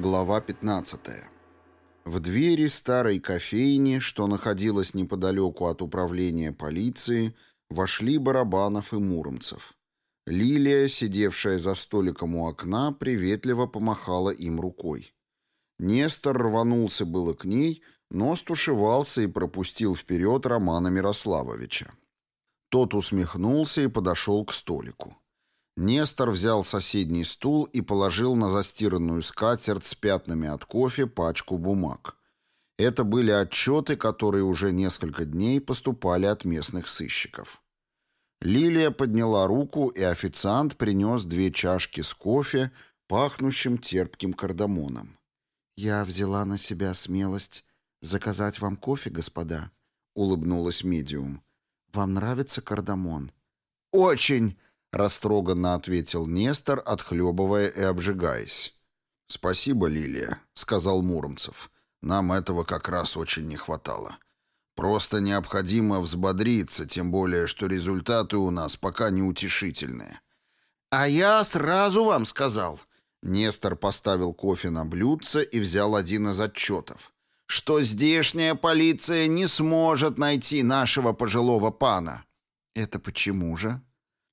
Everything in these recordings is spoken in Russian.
Глава 15. В двери старой кофейни, что находилась неподалеку от управления полиции, вошли Барабанов и Муромцев. Лилия, сидевшая за столиком у окна, приветливо помахала им рукой. Нестор рванулся было к ней, но стушевался и пропустил вперед Романа Мирославовича. Тот усмехнулся и подошел к столику. Нестор взял соседний стул и положил на застиранную скатерть с пятнами от кофе пачку бумаг. Это были отчеты, которые уже несколько дней поступали от местных сыщиков. Лилия подняла руку, и официант принес две чашки с кофе, пахнущим терпким кардамоном. «Я взяла на себя смелость заказать вам кофе, господа», — улыбнулась медиум. «Вам нравится кардамон?» «Очень!» — растроганно ответил Нестор, отхлебывая и обжигаясь. «Спасибо, Лилия», — сказал Муромцев. «Нам этого как раз очень не хватало. Просто необходимо взбодриться, тем более, что результаты у нас пока неутешительные». «А я сразу вам сказал». Нестор поставил кофе на блюдце и взял один из отчетов. «Что здешняя полиция не сможет найти нашего пожилого пана». «Это почему же?» —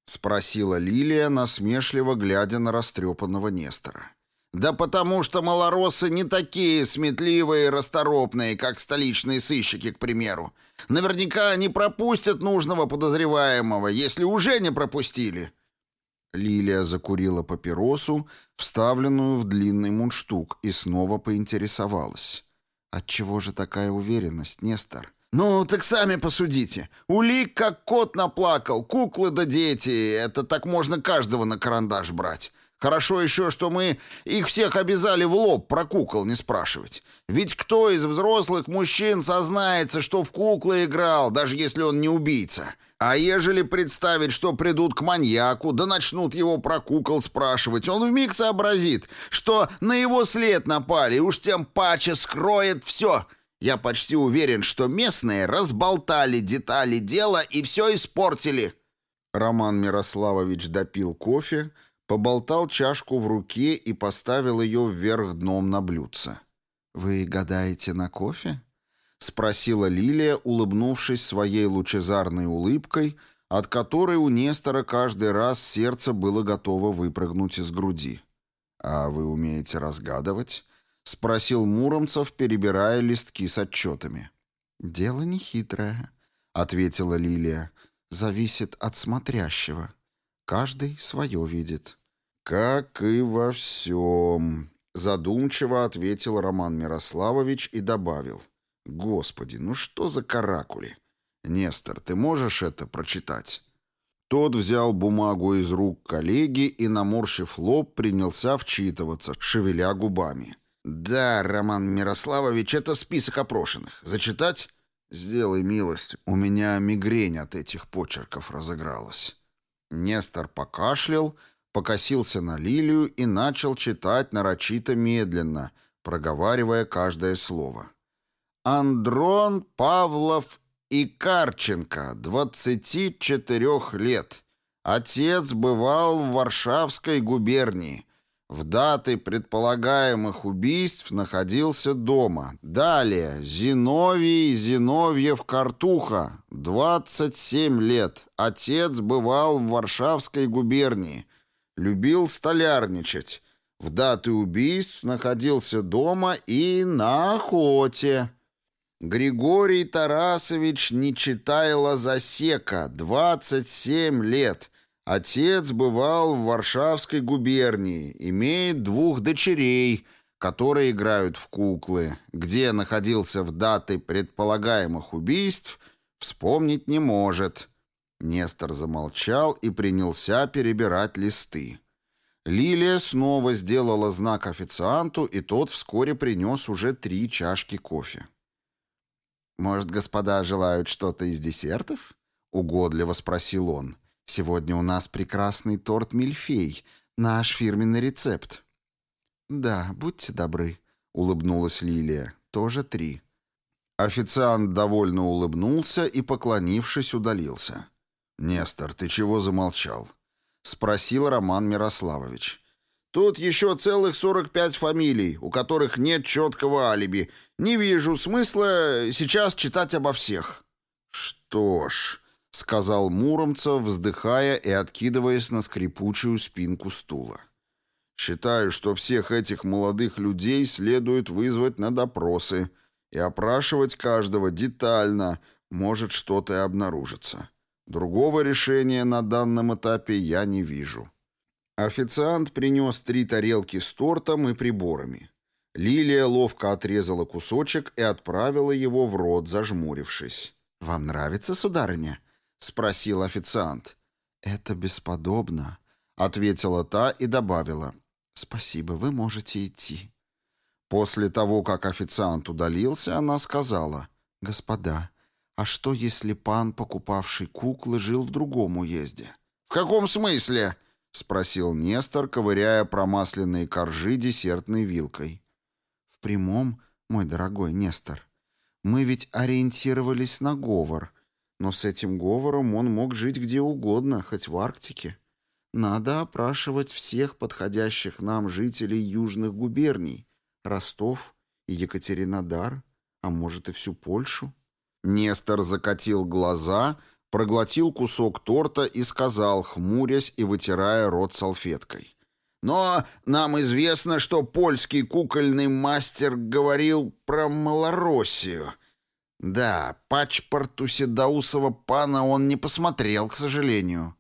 спросила Лилия, насмешливо глядя на растрепанного Нестора. «Да потому что малороссы не такие сметливые и расторопные, как столичные сыщики, к примеру. Наверняка не пропустят нужного подозреваемого, если уже не пропустили». Лилия закурила папиросу, вставленную в длинный мундштук, и снова поинтересовалась. «Отчего же такая уверенность, Нестор?» «Ну, так сами посудите. Улик, как кот наплакал, куклы да дети. Это так можно каждого на карандаш брать. Хорошо еще, что мы их всех обязали в лоб про кукол не спрашивать. Ведь кто из взрослых мужчин сознается, что в куклы играл, даже если он не убийца? А ежели представить, что придут к маньяку, да начнут его про кукол спрашивать, он вмиг сообразит, что на его след напали, уж тем паче скроет все». Я почти уверен, что местные разболтали детали дела и все испортили». Роман Мирославович допил кофе, поболтал чашку в руке и поставил ее вверх дном на блюдце. «Вы гадаете на кофе?» — спросила Лилия, улыбнувшись своей лучезарной улыбкой, от которой у Нестора каждый раз сердце было готово выпрыгнуть из груди. «А вы умеете разгадывать?» — спросил Муромцев, перебирая листки с отчетами. «Дело нехитрое», — ответила Лилия. «Зависит от смотрящего. Каждый свое видит». «Как и во всем», — задумчиво ответил Роман Мирославович и добавил. «Господи, ну что за каракули? Нестор, ты можешь это прочитать?» Тот взял бумагу из рук коллеги и, наморщив лоб, принялся вчитываться, шевеля губами. «Да, Роман Мирославович, это список опрошенных. Зачитать?» «Сделай милость, у меня мигрень от этих почерков разыгралась». Нестор покашлял, покосился на Лилию и начал читать нарочито медленно, проговаривая каждое слово. «Андрон Павлов и Карченко, 24 лет. Отец бывал в Варшавской губернии. В даты предполагаемых убийств находился дома. Далее. Зиновий Зиновьев-Картуха, 27 лет. Отец бывал в Варшавской губернии. Любил столярничать. В даты убийств находился дома и на охоте. Григорий Тарасович Нечитайло Засека, 27 лет. Отец бывал в Варшавской губернии, имеет двух дочерей, которые играют в куклы. Где находился в даты предполагаемых убийств, вспомнить не может. Нестор замолчал и принялся перебирать листы. Лилия снова сделала знак официанту, и тот вскоре принес уже три чашки кофе. «Может, господа желают что-то из десертов?» — угодливо спросил он. — Сегодня у нас прекрасный торт «Мильфей», наш фирменный рецепт». «Да, будьте добры», — улыбнулась Лилия. «Тоже три». Официант довольно улыбнулся и, поклонившись, удалился. «Нестор, ты чего замолчал?» — спросил Роман Мирославович. Тут еще целых 45 фамилий, у которых нет четкого алиби. Не вижу смысла сейчас читать обо всех». «Что ж», — сказал Муромцев, вздыхая и откидываясь на скрипучую спинку стула. «Считаю, что всех этих молодых людей следует вызвать на допросы и опрашивать каждого детально, может, что-то и обнаружится. Другого решения на данном этапе я не вижу». Официант принес три тарелки с тортом и приборами. Лилия ловко отрезала кусочек и отправила его в рот, зажмурившись. «Вам нравится, сударыня?» — спросил официант. «Это бесподобно», — ответила та и добавила. «Спасибо, вы можете идти». После того, как официант удалился, она сказала. «Господа, а что, если пан, покупавший куклы, жил в другом уезде?» «В каком смысле?» — спросил Нестор, ковыряя промасленные коржи десертной вилкой. «В прямом, мой дорогой Нестор. Мы ведь ориентировались на говор, но с этим говором он мог жить где угодно, хоть в Арктике. Надо опрашивать всех подходящих нам жителей южных губерний, Ростов и Екатеринодар, а может и всю Польшу». Нестор закатил глаза — проглотил кусок торта и сказал, хмурясь и вытирая рот салфеткой. «Но нам известно, что польский кукольный мастер говорил про Малороссию. Да, пачпорт у Седаусова пана он не посмотрел, к сожалению».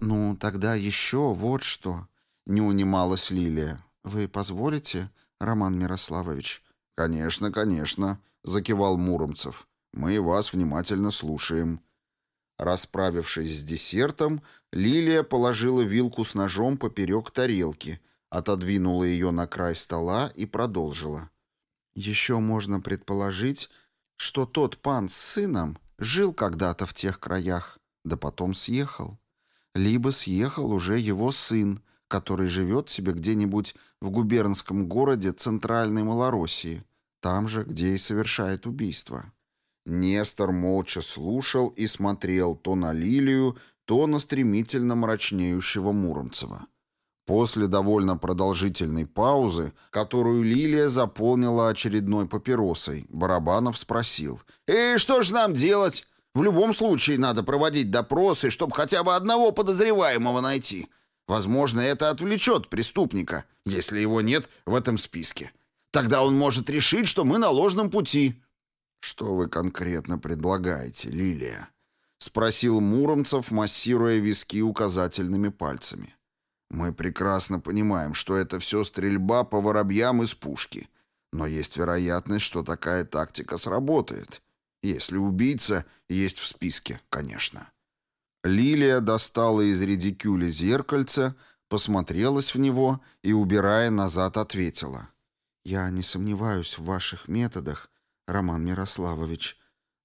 «Ну, тогда еще вот что», — не унималась Лилия. «Вы позволите, Роман Мирославович?» «Конечно, конечно», — закивал Муромцев. «Мы вас внимательно слушаем». Расправившись с десертом, Лилия положила вилку с ножом поперек тарелки, отодвинула ее на край стола и продолжила. «Еще можно предположить, что тот пан с сыном жил когда-то в тех краях, да потом съехал. Либо съехал уже его сын, который живет себе где-нибудь в губернском городе Центральной Малороссии, там же, где и совершает убийство. Нестор молча слушал и смотрел то на Лилию, то на стремительно мрачнеющего Муромцева. После довольно продолжительной паузы, которую Лилия заполнила очередной папиросой, Барабанов спросил. «И что же нам делать? В любом случае надо проводить допросы, чтобы хотя бы одного подозреваемого найти. Возможно, это отвлечет преступника, если его нет в этом списке. Тогда он может решить, что мы на ложном пути». «Что вы конкретно предлагаете, Лилия?» — спросил Муромцев, массируя виски указательными пальцами. «Мы прекрасно понимаем, что это все стрельба по воробьям из пушки, но есть вероятность, что такая тактика сработает, если убийца есть в списке, конечно». Лилия достала из редикюля зеркальце, посмотрелась в него и, убирая назад, ответила. «Я не сомневаюсь в ваших методах, Роман Мирославович,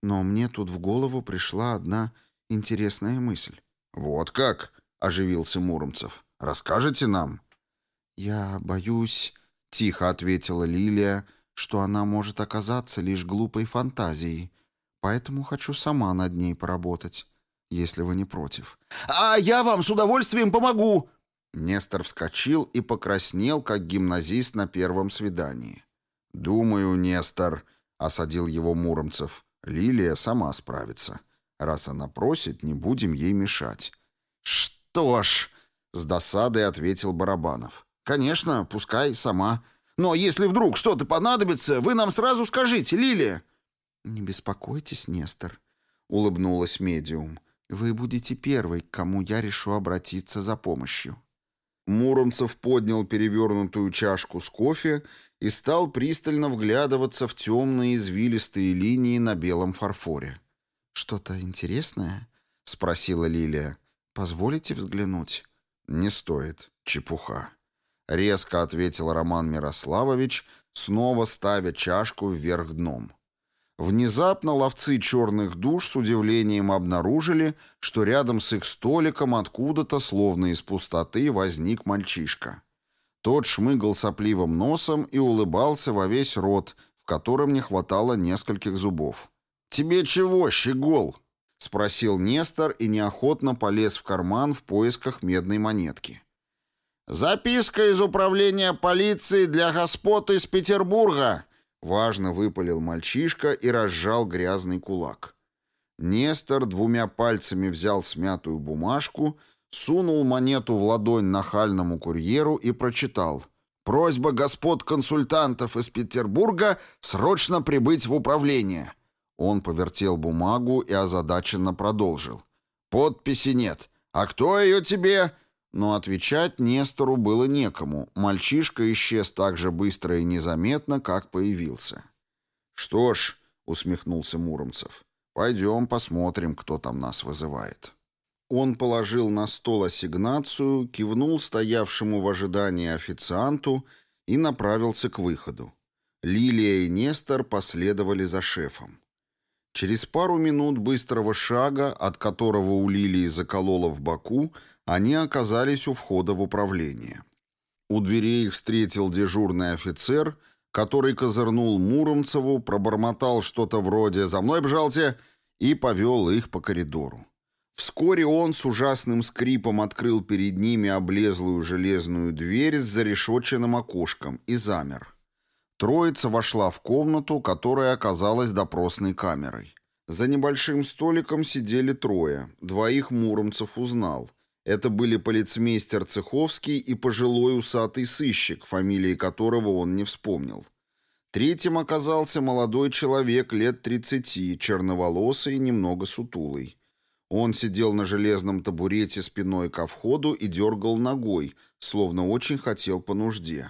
но мне тут в голову пришла одна интересная мысль. «Вот как?» — оживился Муромцев. «Расскажете нам?» «Я боюсь», — тихо ответила Лилия, «что она может оказаться лишь глупой фантазией, поэтому хочу сама над ней поработать, если вы не против». «А я вам с удовольствием помогу!» Нестор вскочил и покраснел, как гимназист на первом свидании. «Думаю, Нестор», — осадил его Муромцев. «Лилия сама справится. Раз она просит, не будем ей мешать». «Что ж», — с досадой ответил Барабанов. «Конечно, пускай сама. Но если вдруг что-то понадобится, вы нам сразу скажите, Лилия». «Не беспокойтесь, Нестор», — улыбнулась медиум. «Вы будете первой, к кому я решу обратиться за помощью». Муромцев поднял перевернутую чашку с кофе и стал пристально вглядываться в темные извилистые линии на белом фарфоре. «Что-то интересное?» — спросила Лилия. «Позволите взглянуть?» «Не стоит. Чепуха». Резко ответил Роман Мирославович, снова ставя чашку вверх дном. Внезапно ловцы черных душ с удивлением обнаружили, что рядом с их столиком откуда-то, словно из пустоты, возник мальчишка. Тот шмыгал сопливым носом и улыбался во весь рот, в котором не хватало нескольких зубов. «Тебе чего, щегол?» — спросил Нестор и неохотно полез в карман в поисках медной монетки. «Записка из управления полиции для господ из Петербурга!» Важно выпалил мальчишка и разжал грязный кулак. Нестор двумя пальцами взял смятую бумажку, сунул монету в ладонь нахальному курьеру и прочитал «Просьба господ консультантов из Петербурга срочно прибыть в управление». Он повертел бумагу и озадаченно продолжил. «Подписи нет. А кто ее тебе?» Но отвечать Нестору было некому. Мальчишка исчез так же быстро и незаметно, как появился. «Что ж», — усмехнулся Муромцев, — «пойдем посмотрим, кто там нас вызывает». Он положил на стол ассигнацию, кивнул стоявшему в ожидании официанту и направился к выходу. Лилия и Нестор последовали за шефом. Через пару минут быстрого шага, от которого у Лилии закололо в боку, они оказались у входа в управление. У дверей их встретил дежурный офицер, который козырнул Муромцеву, пробормотал что-то вроде «За мной бжалте!» и повел их по коридору. Вскоре он с ужасным скрипом открыл перед ними облезлую железную дверь с зарешетченным окошком и замер. Троица вошла в комнату, которая оказалась допросной камерой. За небольшим столиком сидели трое. Двоих Муромцев узнал. Это были полицмейстер Цеховский и пожилой усатый сыщик, фамилии которого он не вспомнил. Третьим оказался молодой человек лет тридцати, черноволосый и немного сутулый. Он сидел на железном табурете спиной ко входу и дергал ногой, словно очень хотел по нужде.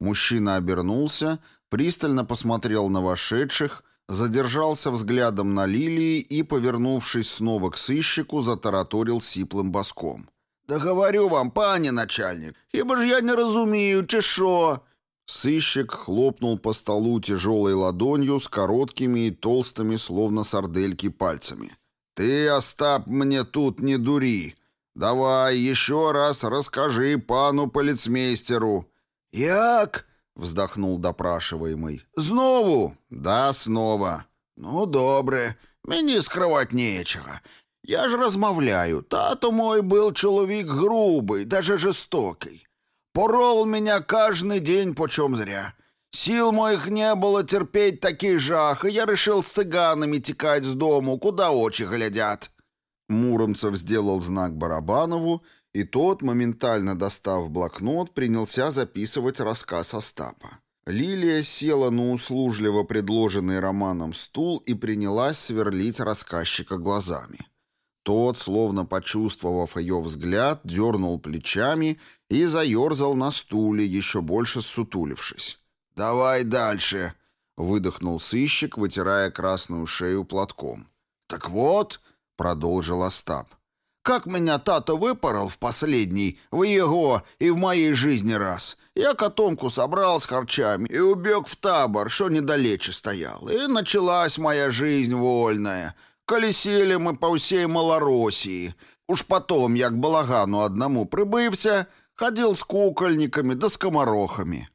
Мужчина обернулся, пристально посмотрел на вошедших, задержался взглядом на лилии и, повернувшись снова к сыщику, затараторил сиплым боском. «Да говорю вам, пане начальник, ибо ж я не разумею, чи шо?» Сыщик хлопнул по столу тяжелой ладонью с короткими и толстыми, словно сардельки, пальцами. «Ты, Остап, мне тут не дури. Давай еще раз расскажи пану полицмейстеру». «Як?» — вздохнул допрашиваемый. «Знову?» «Да, снова». «Ну, добре. Мені скривать нечего. Я ж розмовляю. Тато мой был человек грубый, даже жестокий. Порол меня каждый день почем зря. Сил моих не было терпеть такие жах, и я решил с цыганами текать с дому, куда очи глядят». Муромцев сделал знак Барабанову, и тот, моментально достав блокнот, принялся записывать рассказ Остапа. Лилия села на услужливо предложенный Романом стул и принялась сверлить рассказчика глазами. Тот, словно почувствовав ее взгляд, дернул плечами и заерзал на стуле, еще больше ссутулившись. «Давай дальше», — выдохнул сыщик, вытирая красную шею платком. «Так вот», — продолжил Остап, — как меня тата выпорол в последний, в его и в моей жизни раз. Я котомку собрал с харчами и убег в табор, что недалече стоял. И началась моя жизнь вольная. Колесили мы по всей Малороссии. Уж потом я к балагану одному прибывся, ходил с кукольниками да скоморохами.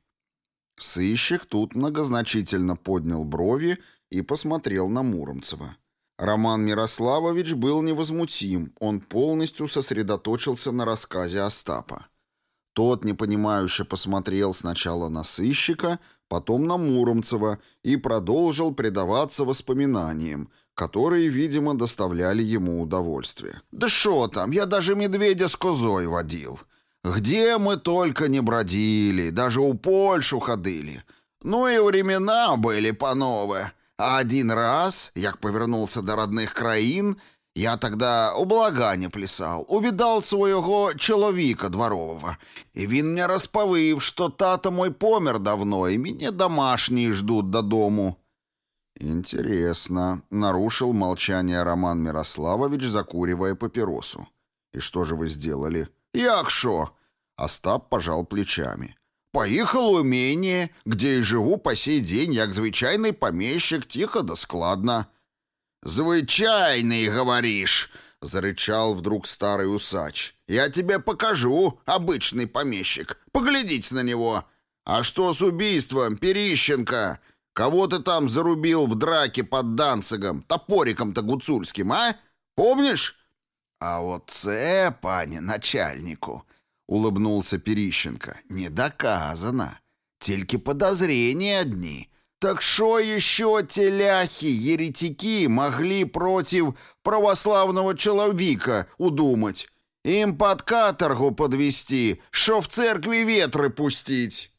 Сыщик тут многозначительно поднял брови и посмотрел на Муромцева. Роман Мирославович был невозмутим, он полностью сосредоточился на рассказе Остапа. Тот непонимающе посмотрел сначала на сыщика, потом на Муромцева и продолжил предаваться воспоминаниям, которые, видимо, доставляли ему удовольствие. «Да что там, я даже медведя с козой водил. Где мы только не бродили, даже у Польшу ходили. Ну и времена были по-новые». А один раз, як повернувся до родних країн, я тогда у благані плясав, увідав свого чоловіка дворового, і він мне розповів, що тато мой помер давно, і мене домашні ждут додому. «Интересно», — нарушил молчание Роман Мирославович, закуривая папиросу. «И что же вы сделали?» «Як шо?» Остап пожал плечами. Поехал у имение, где и живу по сей день, як звичайный помещик, тихо да складно. «Звычайный, говоришь!» — зарычал вдруг старый усач. «Я тебе покажу, обычный помещик. Поглядите на него. А что с убийством, Перищенко? Кого ты там зарубил в драке под Данцигом, топориком-то гуцульским, а? Помнишь?» «А вот це, пане начальнику, улыбнулся Перищенко. «Не доказано. Тільки подозрения одни. Так что еще те ляхи, еретики могли против православного человека удумать? Им под каторгу подвести, что в церкви ветры пустить?»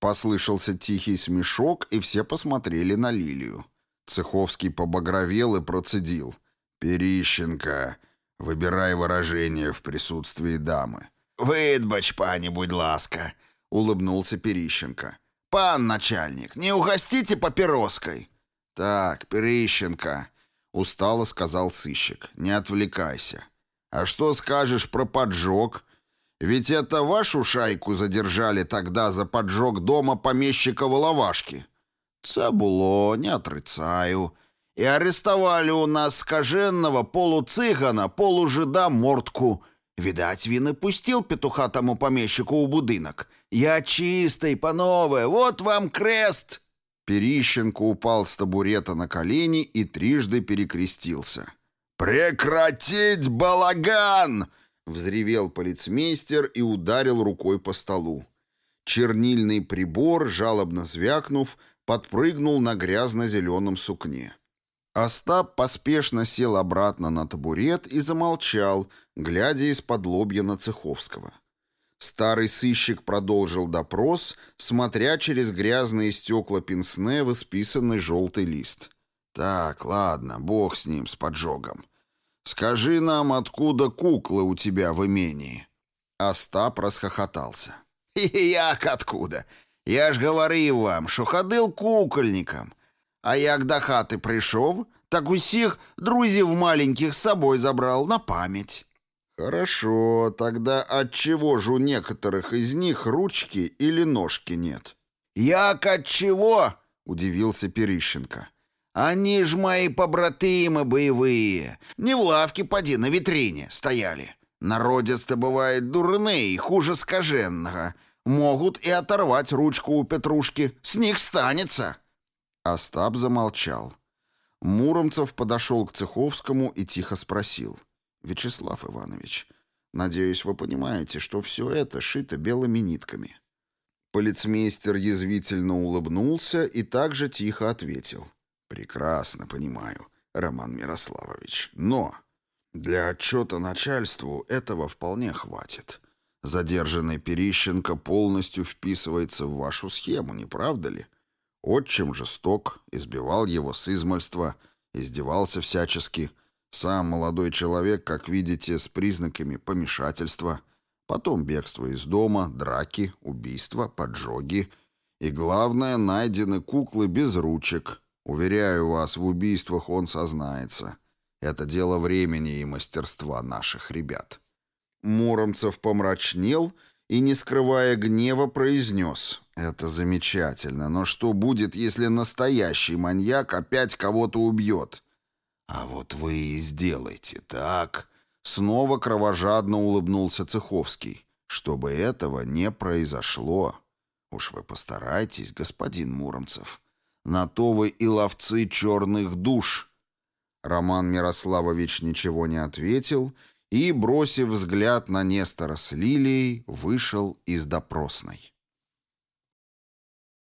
Послышался тихий смешок, и все посмотрели на Лилию. Цеховский побагровел и процедил. «Перищенко, выбирай выражение в присутствии дамы». «Выдбач, пани, будь ласка», — улыбнулся Перищенко. «Пан начальник, не угостите папироской?» «Так, Перищенко», — устало сказал сыщик, — «не отвлекайся. А что скажешь про поджог? Ведь это вашу шайку задержали тогда за поджог дома помещика Воловашки». «Це було, не отрицаю. И арестовали у нас скаженного полуцигана, полужида мортку. Видать, він і пустил петуха тому помещику у будинок. Я чистый, панове, вот вам крест!» Перищенко упал с табурета на колени и трижды перекрестился. «Прекратить балаган!» — взревел полицмейстер и ударил рукой по столу. Чернильный прибор, жалобно звякнув, подпрыгнул на грязно-зеленом сукне. Остап поспешно сел обратно на табурет и замолчал, глядя из-под лобья на Цеховского. Старый сыщик продолжил допрос, смотря через грязные стекла пенсне в исписанный желтый лист. «Так, ладно, бог с ним, с поджогом. Скажи нам, откуда куклы у тебя в имении?» Остап расхохотался. «Як откуда? Я ж говорив вам, що ходив кукольником. А як до хати прийшов, так усіх друзів маленьких з собою забрав на память». «Хорошо, тогда отчего же у некоторых из них ручки или ножки нет?» «Як отчего?» — удивился Перищенко. «Они ж мои побратимы боевые. Не в лавке, поди, на витрине стояли. Народец-то бывает дурный, хуже скаженного. Могут и оторвать ручку у Петрушки. С них станется». Остап замолчал. Муромцев подошел к Цеховскому и тихо спросил. «Вячеслав Иванович, надеюсь, вы понимаете, что все это шито белыми нитками». Полицмейстер язвительно улыбнулся и также тихо ответил. «Прекрасно понимаю, Роман Мирославович, но для отчета начальству этого вполне хватит. Задержанный Перищенко полностью вписывается в вашу схему, не правда ли?» Отчим жесток, избивал его с измольства, издевался всячески. Сам молодой человек, как видите, с признаками помешательства. Потом бегство из дома, драки, убийства, поджоги. И главное, найдены куклы без ручек. Уверяю вас, в убийствах он сознается. Это дело времени и мастерства наших ребят. Муромцев помрачнел и, не скрывая гнева, произнес «Это замечательно, но что будет, если настоящий маньяк опять кого-то убьет?» «А вот вы и сделайте так!» Снова кровожадно улыбнулся Цеховский. «Чтобы этого не произошло. Уж вы постарайтесь, господин Муромцев. На то вы и ловцы черных душ». Роман Мирославович ничего не ответил и, бросив взгляд на Нестора с Лилией, вышел из допросной.